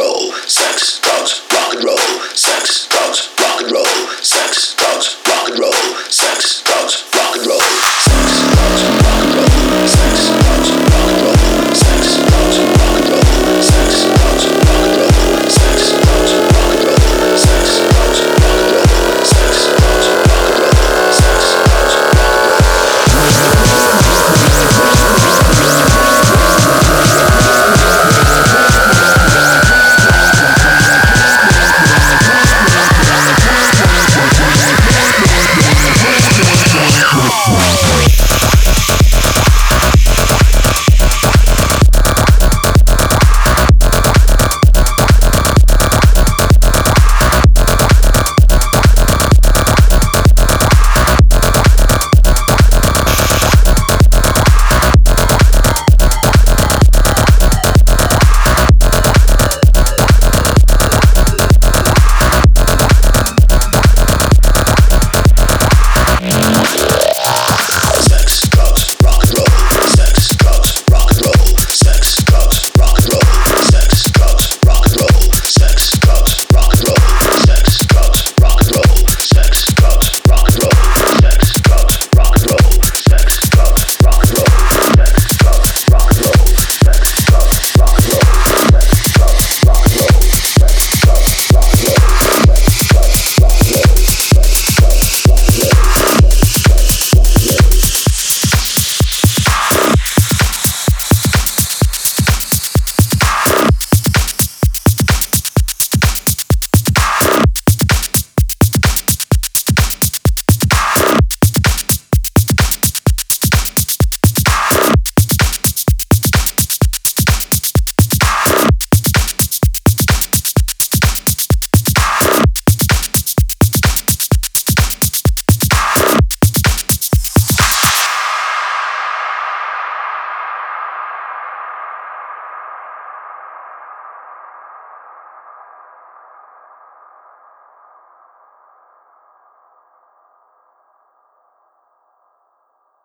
sex,